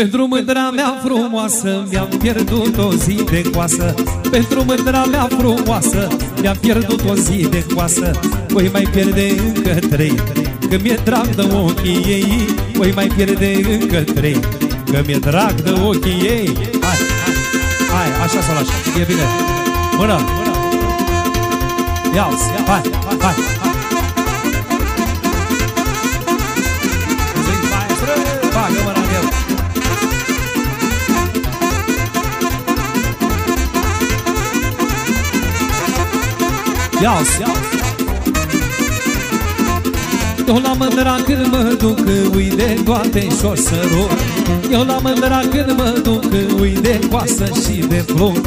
Pentru mândra mea frumoasă Mi-am pierdut o zi de coasă. Pentru mândra mea frumoasă Mi-am pierdut o zi de coasă. Voi mai pierde încă trei Că mi-e drag de ochii ei. Voi mai pierde încă trei Că mi-e drag de ochii ei. Hai, hai, hai, așa sau așa E bine. Mână, Ia-ți, hai, hai, hai Ia-ți, Eu la mândra când mă duc Ui de toate și o să rog. Eu la mândra când mă duc Ui de coasă și de flori.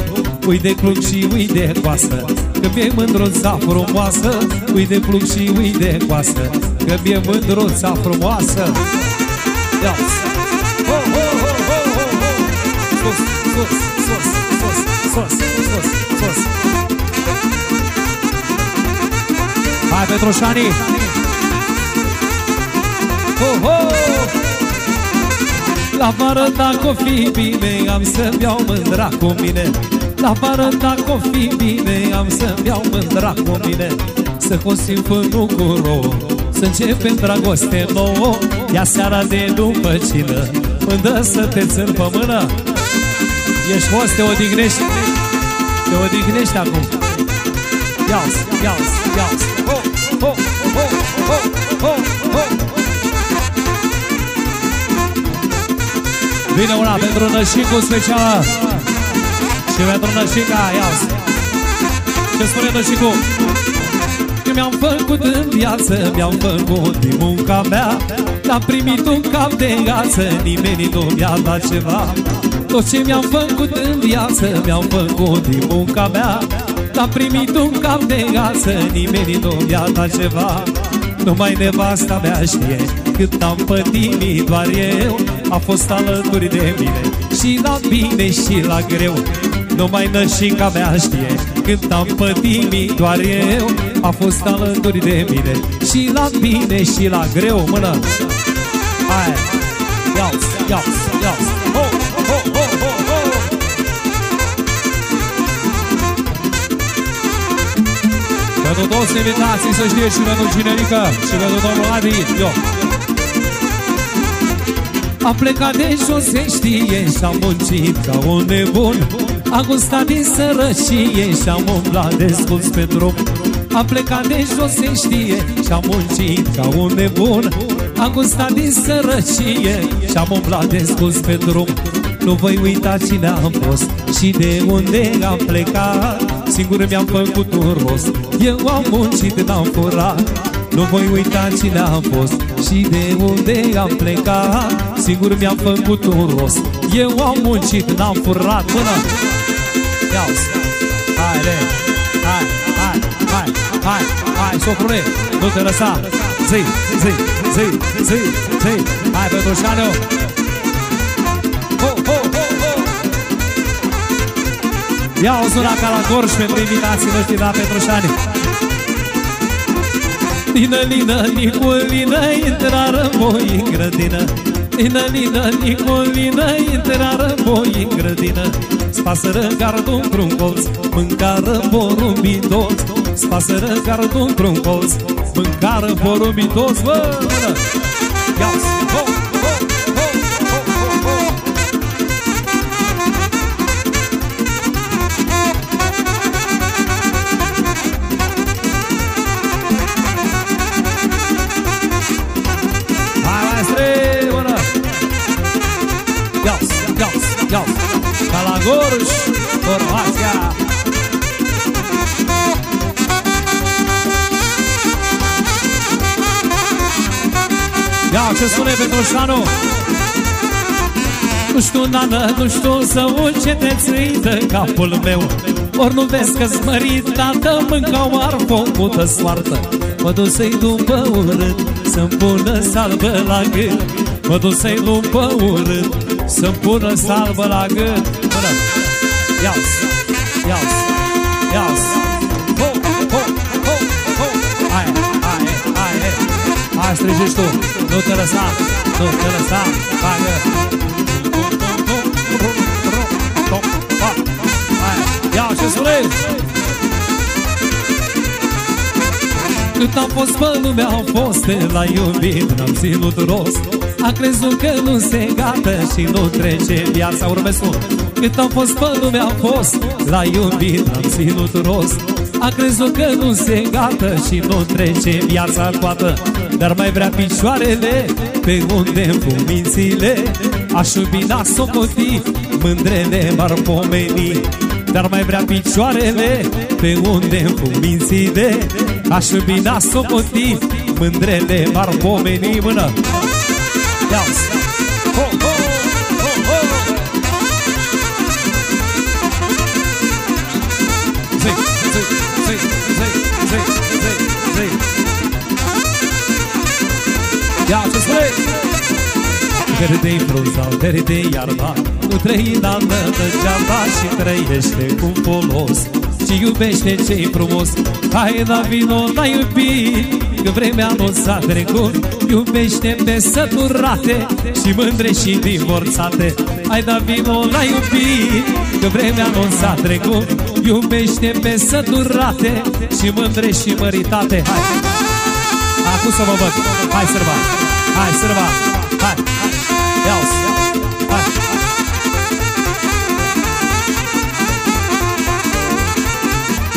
Ui de club și ui de coasă Că mi-e mândruța frumoasă. Ui de plug și ui de coasă Că mi-e mândruța frumoasă. Ia ho, ho, ho, ho, ho, ho. Sus, sus, sus, sus, sus, sus, sus Hai Petrușani Ho, ho! La vară dacă o fi bine Am să-mi iau mândra cu mine. La vară dacă o fi bine Am să-mi iau mândra cu mine. Să cosim fânul cu rouă Să începem dragoste nouă. Ia seara de după cină Mândă să te țin pe mână. Ești fost, te odihnești? Te odihnești acum? Ia-ți, ia-ți, ia-ți. Ho, ho, ho, ho, ho, ho Vine una pentru nășicul specială și pentru nășica, ia Ce spune nășicul? Că mi-am făcut în viață Mi-am făcut din munca mea. N-am primit un cap de gață Nimeni nu mi-a dat ceva. Tot ce mi-am făcut în viață Mi-am făcut din munca mea N-am primit un cap de gață Nimeni nu mi-a dat ceva. Numai nevasta mea știe Cât am pătimit doar eu. A fost alături de mine Și la bine și la greu. Numai nășica mea știe Când am pătimit doar eu. A fost alături de mine Și la bine și la greu. Mână! Hai! Ia-ți, ia-ți, ia-ți Pentru toți invitații să știe și pentru Cinerică Și pentru domnul Adi. Eu a plecat de jos, se știe Și-am muncit ca un nebun. A gustat din sărăcie Și-am umblat desculț pe drum. A plecat de jos, se știe Și-am muncit ca un nebun. A gustat din sărăcie Și-am umblat desculț pe drum. Nu voi uita cine am fost Și de unde am plecat Singur mi-am făcut un rost. Eu am muncit, n-am furat. Nu voi uita cine am fost Și de unde am plecat. Singur mi-am făcut un rost. Eu am muncit, n-am furat. Până Ia-ți Hai, re. Hai, hai, hai, hai, hai Socrule, nu te lăsa. Zi, zi, zi, zi, zi. Hai, Petrușanu Ia o zona ca la Gorj pentru invitații noștri la Petrușani Lină, lină, Nicolină, intrară voi în grădină. Lină, lină, Nicolină, intrară voi în grădină. Spasără gardul într-un colț Mâncară porumbii toți Spasără gardul într-un colț Mâncară porumbii toți Bă, mână! Ia-ți! Ho, ho, ho, ho, Gorj, Horvația! Ia, ce spune Petrușanu? Nu știu, nană, nu știu să uit ce te țâită capul meu Ori nu vezi că-s mărit, tată, mâncau ar făcută soartă Mă duc să-i după urât, să-mi pună salvă la gât Mă duc să-i luăm pe urât Să-mi pună salvă la gât. Până Ia-s, ia-s, ia-s Ho, ho, ho, ho. Aia, aia, aia Aia strigești tu, nu te lăsa Nu te lăsa, bagă Ia ce spune Cât am fost pe lumea, am fost de la iubit N-am ținut rost. A crezut că nu se gata și nu trece viața Urmesul Cât am fost pe lume am fost. La iubit N-am ținut rost. A crezut că nu se gata și nu trece viața coată Dar mai vrea picioarele pe unde îmi mințile? Aș iubi n-a socoti Mândrele m-ar pomeni. Dar mai vrea picioarele Pe unde îmi mințile? Aș iubi n-a socoti Mândrele m-ar pomeni. Mână Ia-ți Ho, ho, ho, ho. Zi, zi, zi, zi, zi, zi, zi Ia ce spune? Verde-i frunza, verde iarba Nu trăi la degeaba și trăiește cu folos. Și iubește ce-i frumos Hai la vino la iubit Că vremea nu s-a trecut Iubește pe săturate Și mândre și divorțate Hai da vino la iubit Că vremea nu s-a trecut Iubește pe săturate Și mândre și măritate Hai! Acum să mă văd Hai sărba! Hai sărba! Hai! Iau-s! Hai!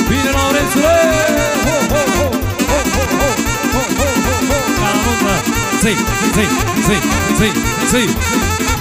Bine, Laurențule! Ho, Ho, ho, ho, ho! Ca